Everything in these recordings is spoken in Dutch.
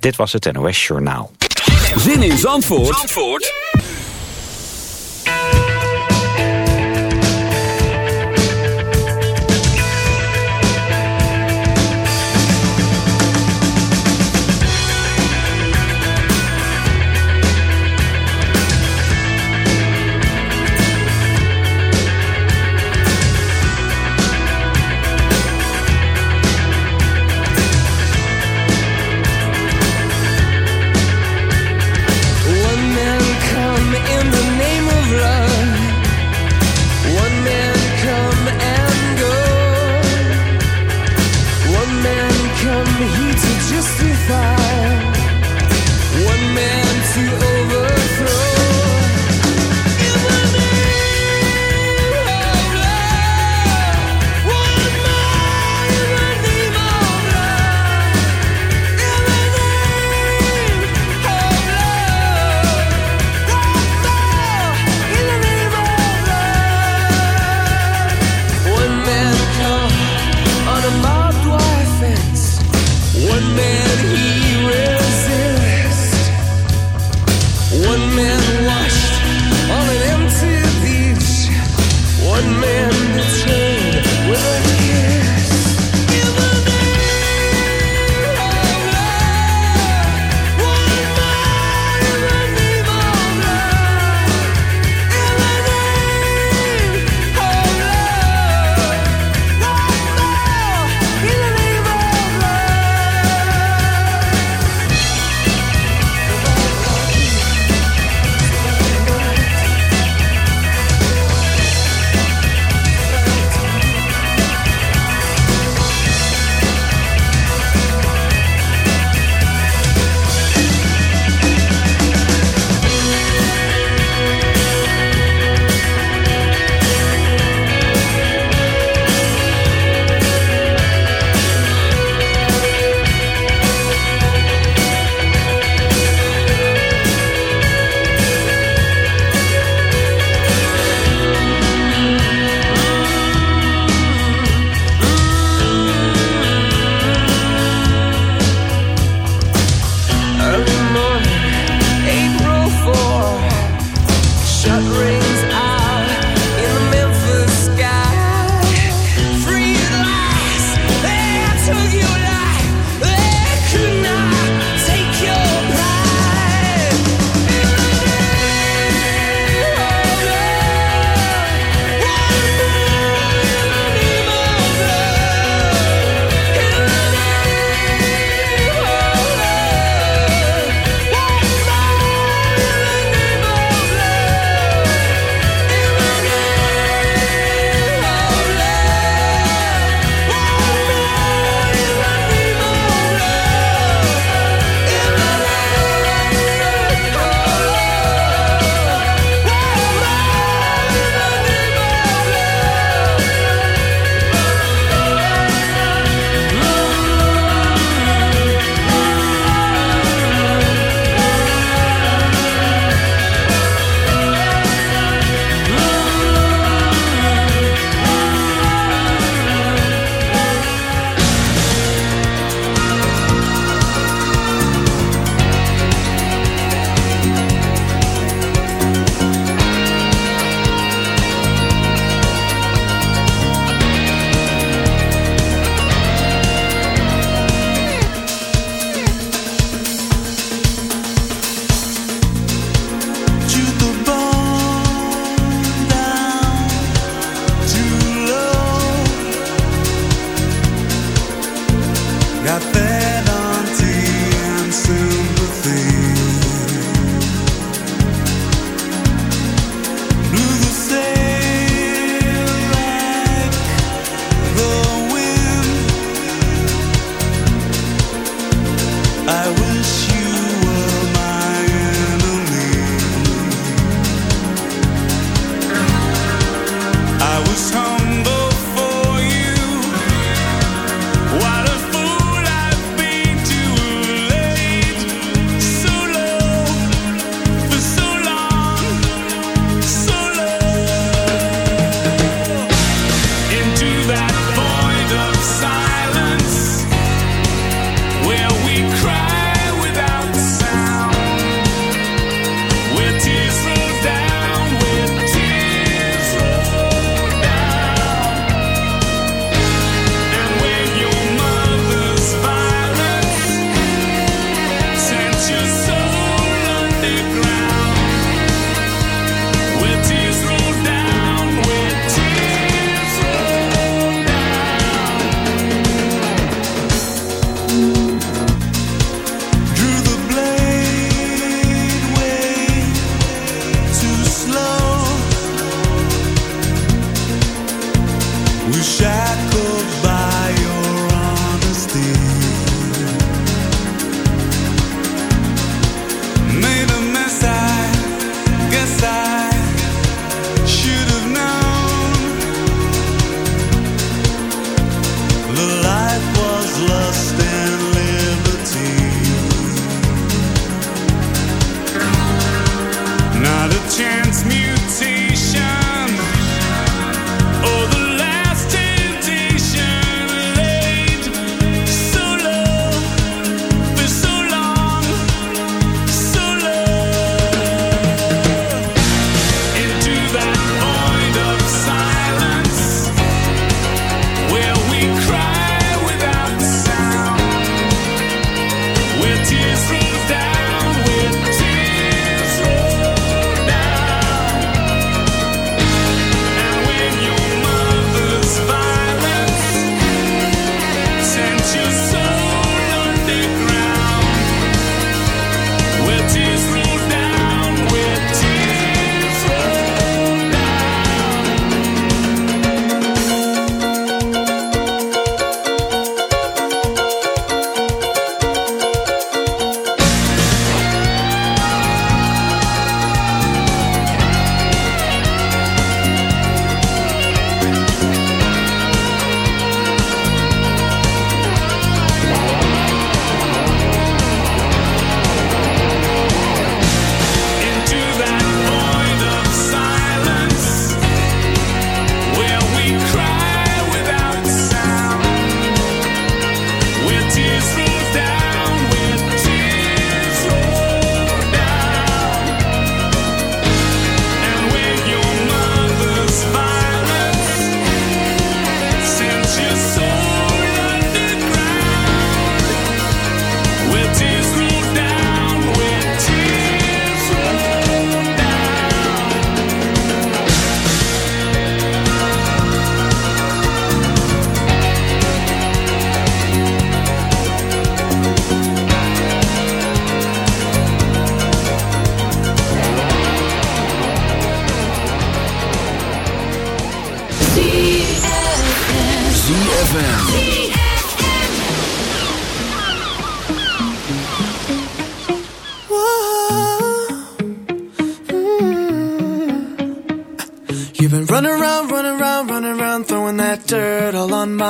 Dit was het NOS Journaal. Zin in Zandvoort, Zandvoort?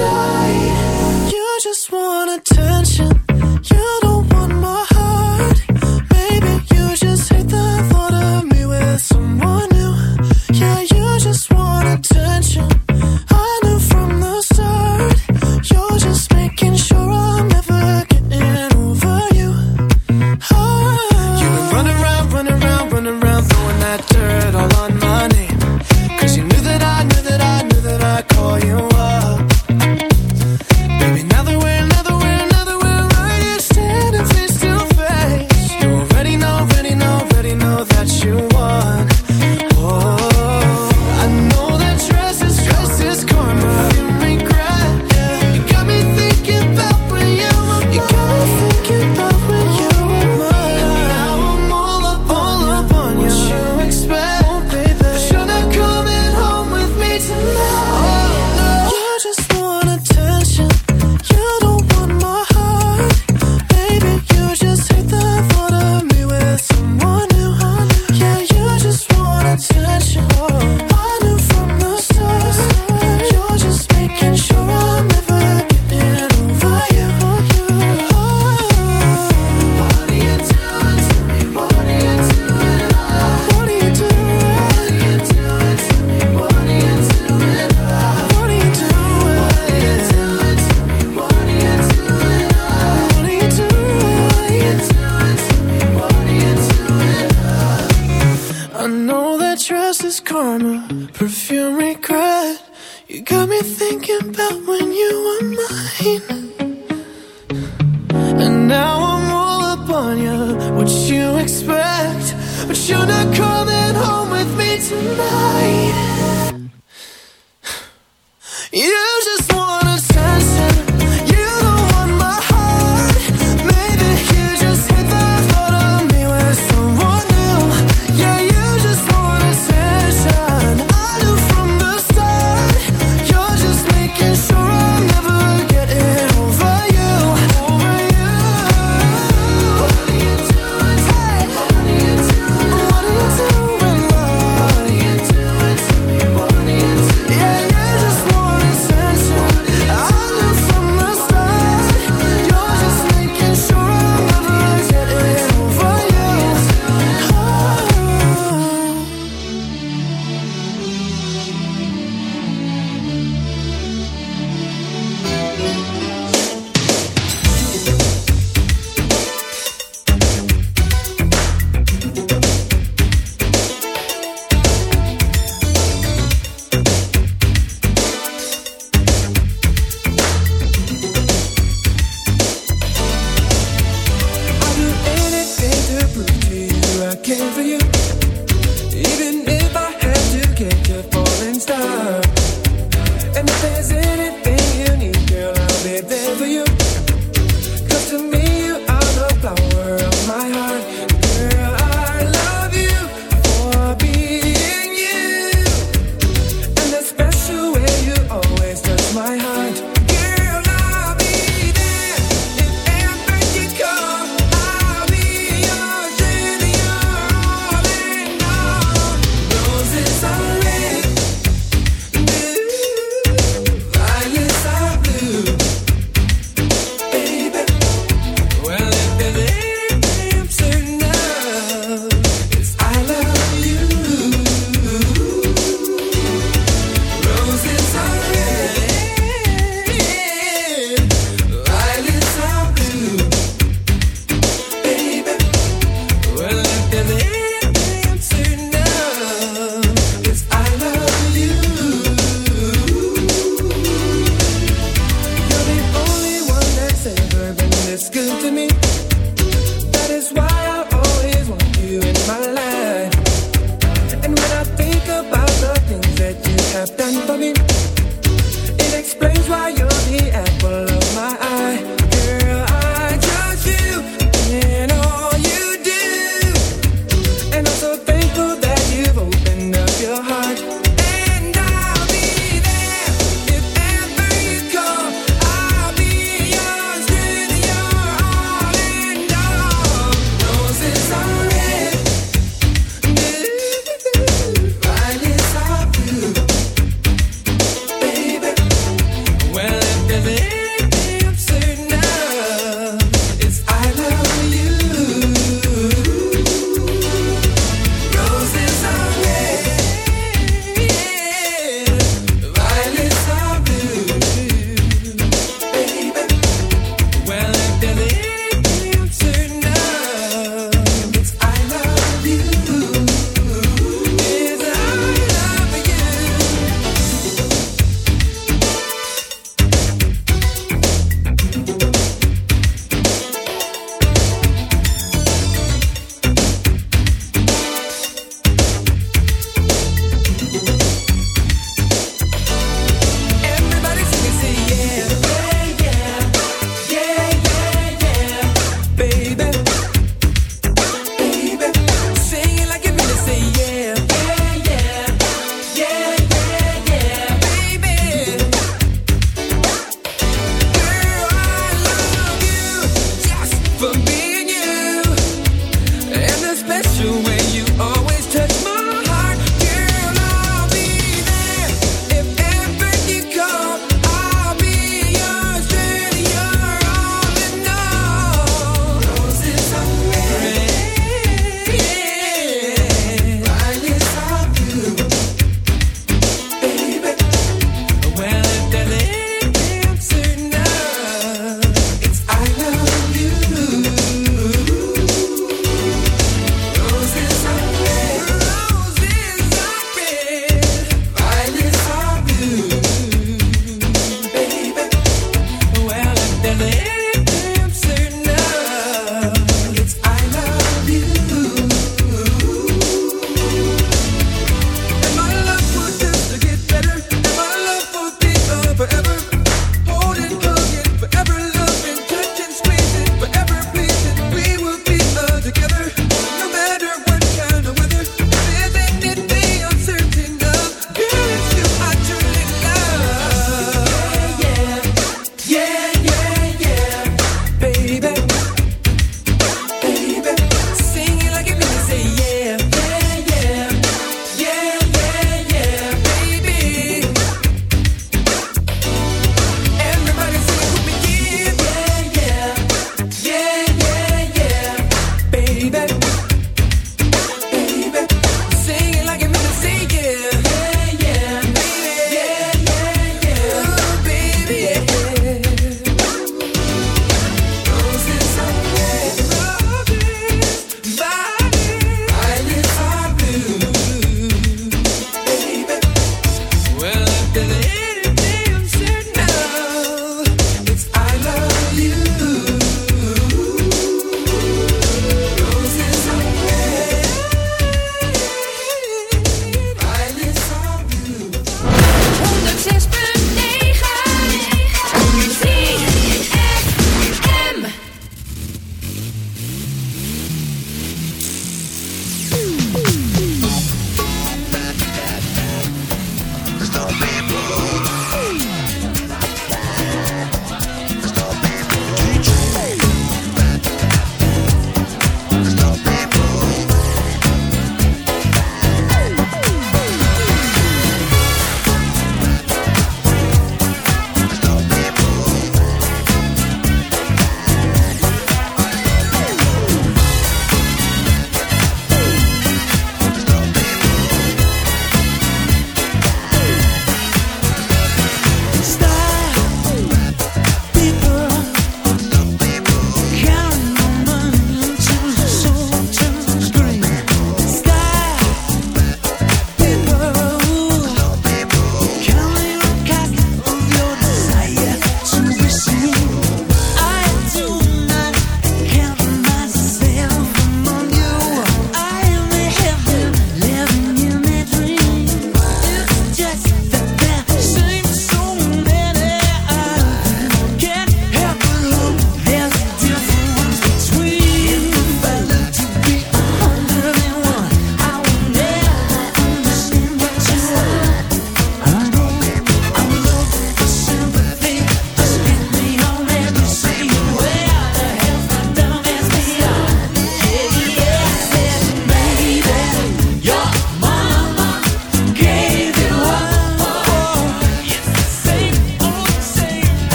love.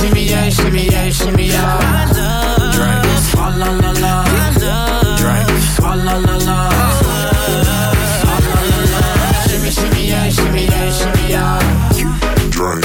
Shimmy, yeah, shimmy, yeah, shimmy, yeah. Drink, swalla la la. Drink, swalla la la. La la. Shimmy, shimmy, yeah, shimmy, yeah, shimmy, yeah. Drink,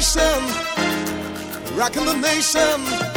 nation, rocking the nation.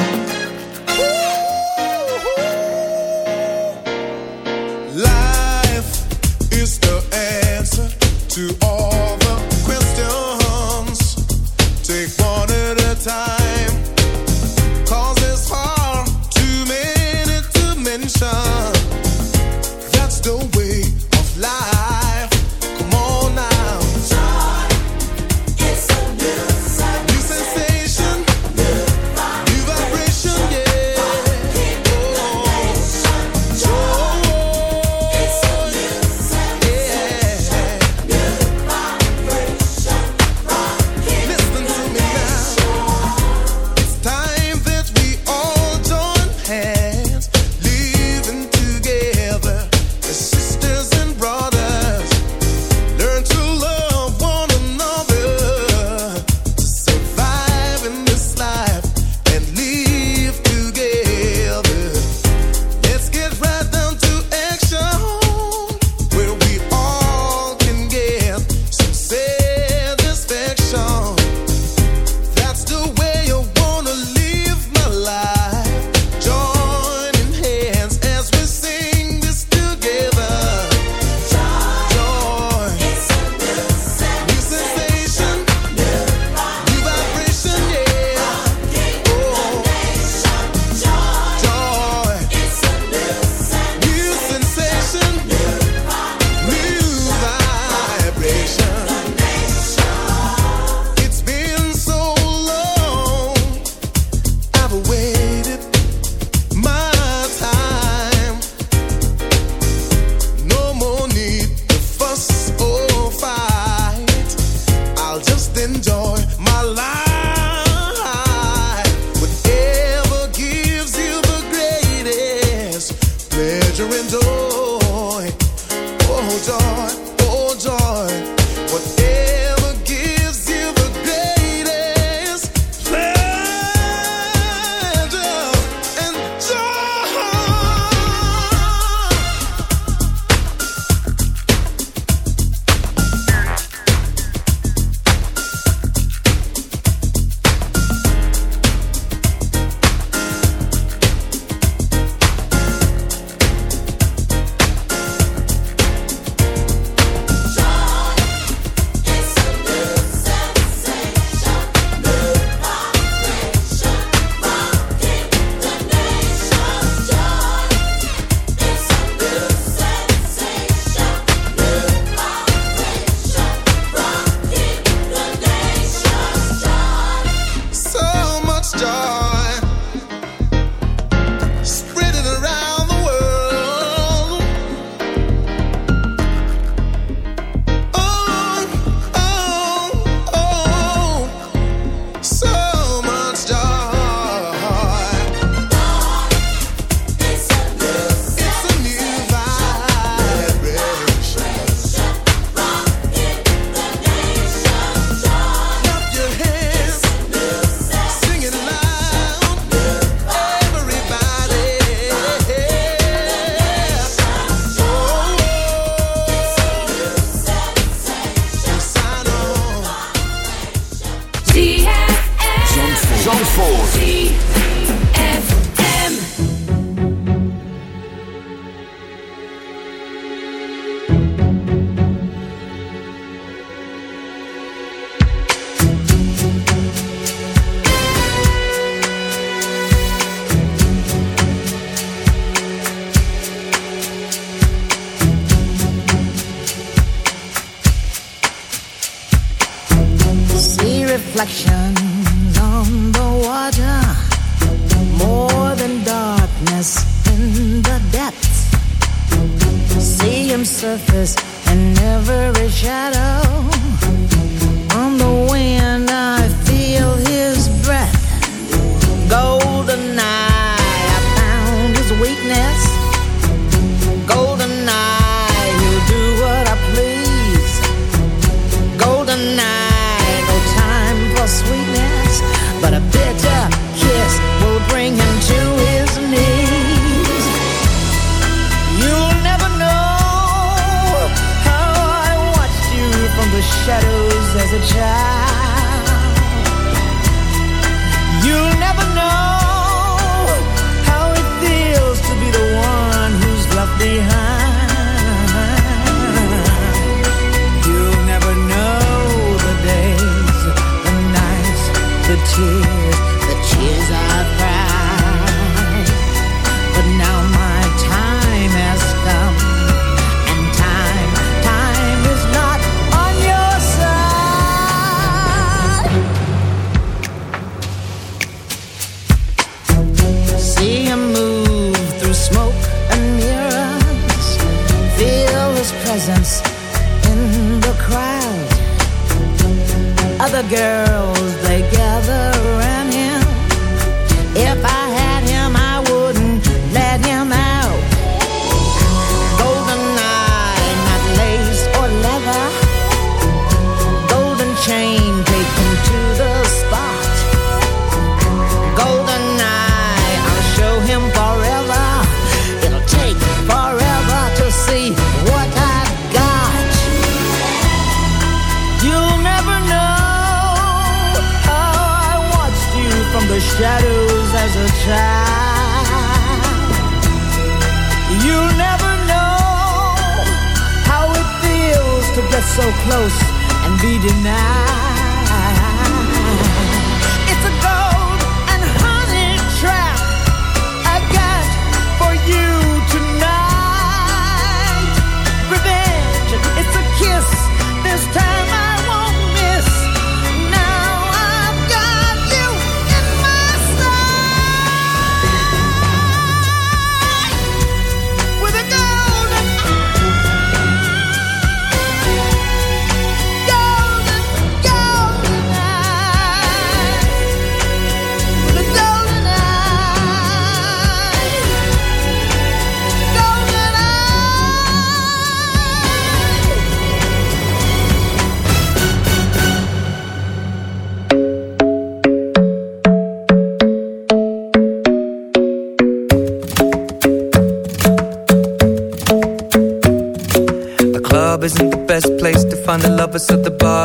girl.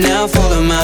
now, follow my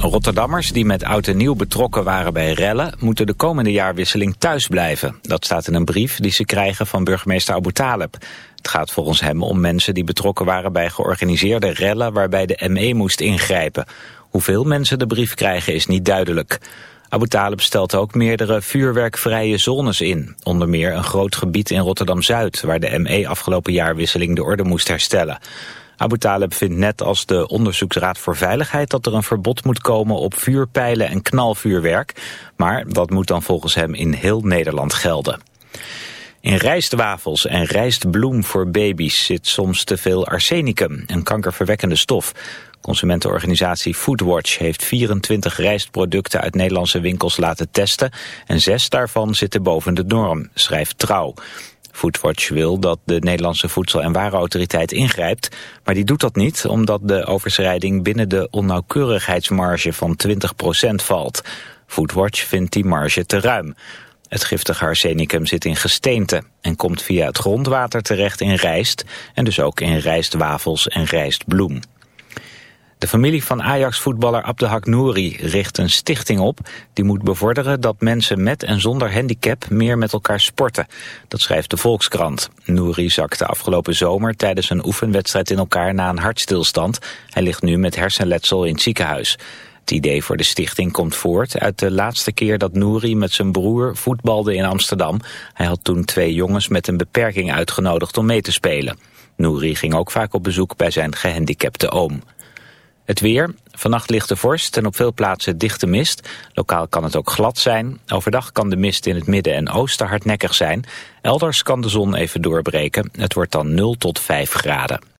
Rotterdammers die met oud en nieuw betrokken waren bij rellen... moeten de komende jaarwisseling thuis blijven. Dat staat in een brief die ze krijgen van burgemeester Abu Taleb. Het gaat volgens hem om mensen die betrokken waren bij georganiseerde rellen... waarbij de ME moest ingrijpen. Hoeveel mensen de brief krijgen is niet duidelijk. Abu Talib stelt ook meerdere vuurwerkvrije zones in. Onder meer een groot gebied in Rotterdam-Zuid... waar de ME afgelopen jaarwisseling de orde moest herstellen. Abu Talib vindt net als de Onderzoeksraad voor Veiligheid dat er een verbod moet komen op vuurpijlen en knalvuurwerk. Maar dat moet dan volgens hem in heel Nederland gelden. In rijstwafels en rijstbloem voor baby's zit soms te veel arsenicum, een kankerverwekkende stof. Consumentenorganisatie Foodwatch heeft 24 rijstproducten uit Nederlandse winkels laten testen en zes daarvan zitten boven de norm, schrijft Trouw. Foodwatch wil dat de Nederlandse Voedsel- en Warenautoriteit ingrijpt, maar die doet dat niet omdat de overschrijding binnen de onnauwkeurigheidsmarge van 20% valt. Foodwatch vindt die marge te ruim. Het giftige arsenicum zit in gesteente en komt via het grondwater terecht in rijst en dus ook in rijstwafels en rijstbloem. De familie van Ajax-voetballer Abdelhak Nouri richt een stichting op... die moet bevorderen dat mensen met en zonder handicap meer met elkaar sporten. Dat schrijft de Volkskrant. Nouri zakte afgelopen zomer tijdens een oefenwedstrijd in elkaar na een hartstilstand. Hij ligt nu met hersenletsel in het ziekenhuis. Het idee voor de stichting komt voort uit de laatste keer dat Nouri met zijn broer voetbalde in Amsterdam. Hij had toen twee jongens met een beperking uitgenodigd om mee te spelen. Nouri ging ook vaak op bezoek bij zijn gehandicapte oom. Het weer. Vannacht ligt de vorst en op veel plaatsen dichte mist. Lokaal kan het ook glad zijn. Overdag kan de mist in het midden en oosten hardnekkig zijn. Elders kan de zon even doorbreken. Het wordt dan 0 tot 5 graden.